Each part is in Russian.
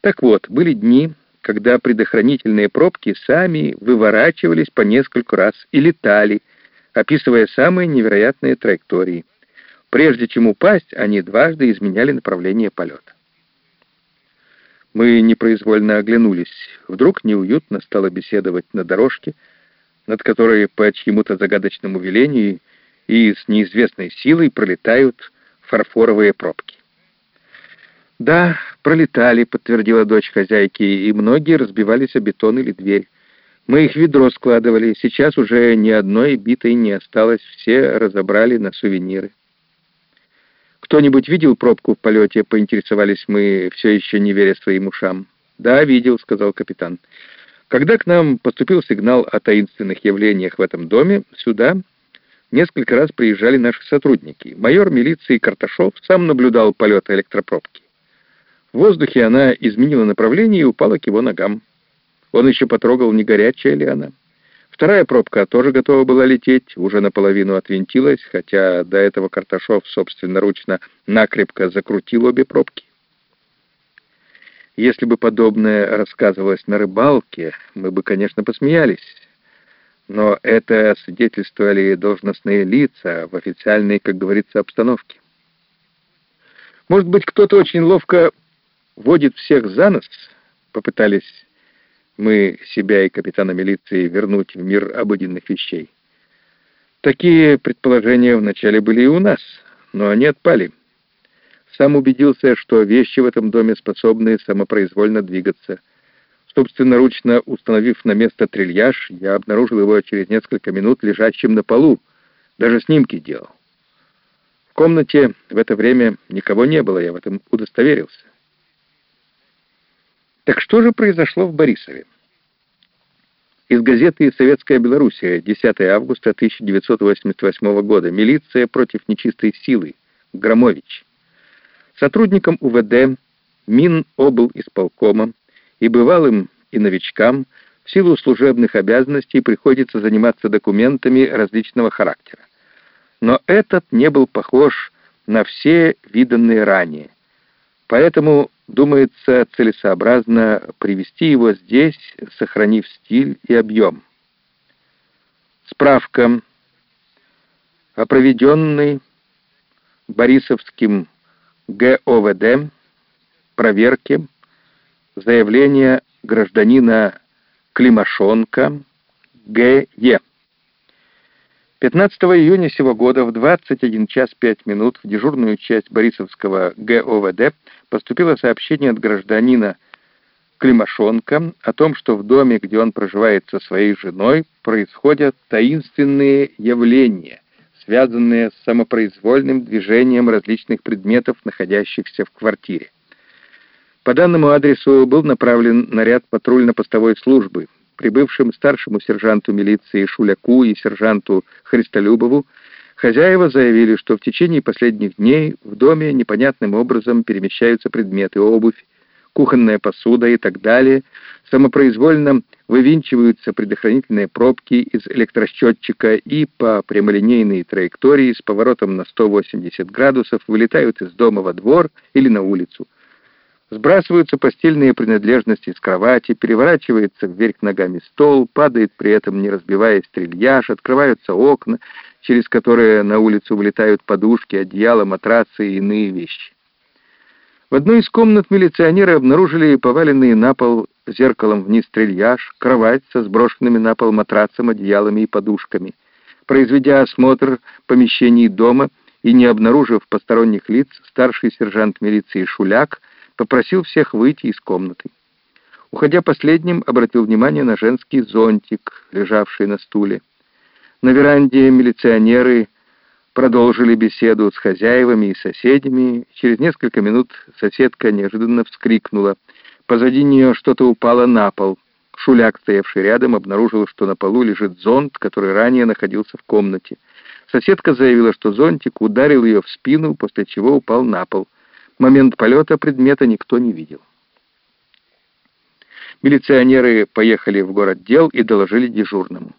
Так вот, были дни, когда предохранительные пробки сами выворачивались по нескольку раз и летали, описывая самые невероятные траектории. Прежде чем упасть, они дважды изменяли направление полета. Мы непроизвольно оглянулись. Вдруг неуютно стало беседовать на дорожке, над которой по чьему-то загадочному велению и с неизвестной силой пролетают фарфоровые пробки. «Да, пролетали», — подтвердила дочь хозяйки, «и многие разбивались о бетон или дверь. Мы их ведро складывали, сейчас уже ни одной битой не осталось, все разобрали на сувениры». «Кто-нибудь видел пробку в полете?» — поинтересовались мы, все еще не веря своим ушам. «Да, видел», — сказал капитан. «Когда к нам поступил сигнал о таинственных явлениях в этом доме, сюда несколько раз приезжали наши сотрудники. Майор милиции Карташов сам наблюдал полет электропробки. В воздухе она изменила направление и упала к его ногам. Он еще потрогал, не горячая ли она. Вторая пробка тоже готова была лететь, уже наполовину отвинтилась, хотя до этого Карташов собственноручно накрепко закрутил обе пробки. Если бы подобное рассказывалось на рыбалке, мы бы, конечно, посмеялись. Но это свидетельствовали должностные лица в официальной, как говорится, обстановке. Может быть, кто-то очень ловко водит всех за нос, попытались мы себя и капитана милиции вернуть в мир обыденных вещей. Такие предположения вначале были и у нас, но они отпали. Сам убедился, что вещи в этом доме способны самопроизвольно двигаться. Собственноручно установив на место трильяж, я обнаружил его через несколько минут лежащим на полу. Даже снимки делал. В комнате в это время никого не было, я в этом удостоверился. Так что же произошло в Борисове? Из газеты «Советская Белоруссия», 10 августа 1988 года. Милиция против нечистой силы. Громович. Сотрудникам УВД, Минобл исполкома и бывалым и новичкам в силу служебных обязанностей приходится заниматься документами различного характера. Но этот не был похож на все виданные ранее. Поэтому думается целесообразно привести его здесь, сохранив стиль и объем. Справка о проведенной Борисовским ГОВД проверке заявления гражданина Климашонка Г.Е. 15 июня сего года в 21 час 5 минут в дежурную часть Борисовского ГОВД поступило сообщение от гражданина Климашонка о том, что в доме, где он проживает со своей женой, происходят таинственные явления, связанные с самопроизвольным движением различных предметов, находящихся в квартире. По данному адресу был направлен наряд патрульно-постовой службы, прибывшим старшему сержанту милиции Шуляку и сержанту Христолюбову, хозяева заявили, что в течение последних дней в доме непонятным образом перемещаются предметы, обувь, кухонная посуда и так далее, самопроизвольно вывинчиваются предохранительные пробки из электросчетчика и по прямолинейной траектории с поворотом на 180 градусов вылетают из дома во двор или на улицу. Сбрасываются постельные принадлежности с кровати, переворачивается вверх ногами стол, падает при этом, не разбиваясь, трильяж, открываются окна, через которые на улицу вылетают подушки, одеяла, матрацы и иные вещи. В одной из комнат милиционеры обнаружили поваленные на пол зеркалом вниз трильяж, кровать со сброшенными на пол матрацем, одеялами и подушками. Произведя осмотр помещений дома и не обнаружив посторонних лиц, старший сержант милиции Шуляк попросил всех выйти из комнаты. Уходя последним, обратил внимание на женский зонтик, лежавший на стуле. На веранде милиционеры продолжили беседу с хозяевами и соседями. Через несколько минут соседка неожиданно вскрикнула. Позади нее что-то упало на пол. Шуляк, стоявший рядом, обнаружил, что на полу лежит зонт, который ранее находился в комнате. Соседка заявила, что зонтик ударил ее в спину, после чего упал на пол. Момент полета предмета никто не видел. Милиционеры поехали в город дел и доложили дежурному.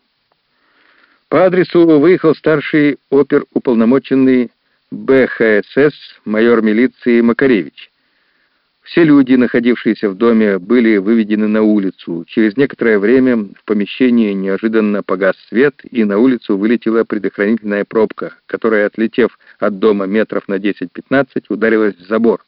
По адресу выехал старший оперуполномоченный БХСС майор милиции Макаревич. Все люди, находившиеся в доме, были выведены на улицу. Через некоторое время в помещении неожиданно погас свет, и на улицу вылетела предохранительная пробка, которая, отлетев от дома метров на 10-15, ударилась в забор.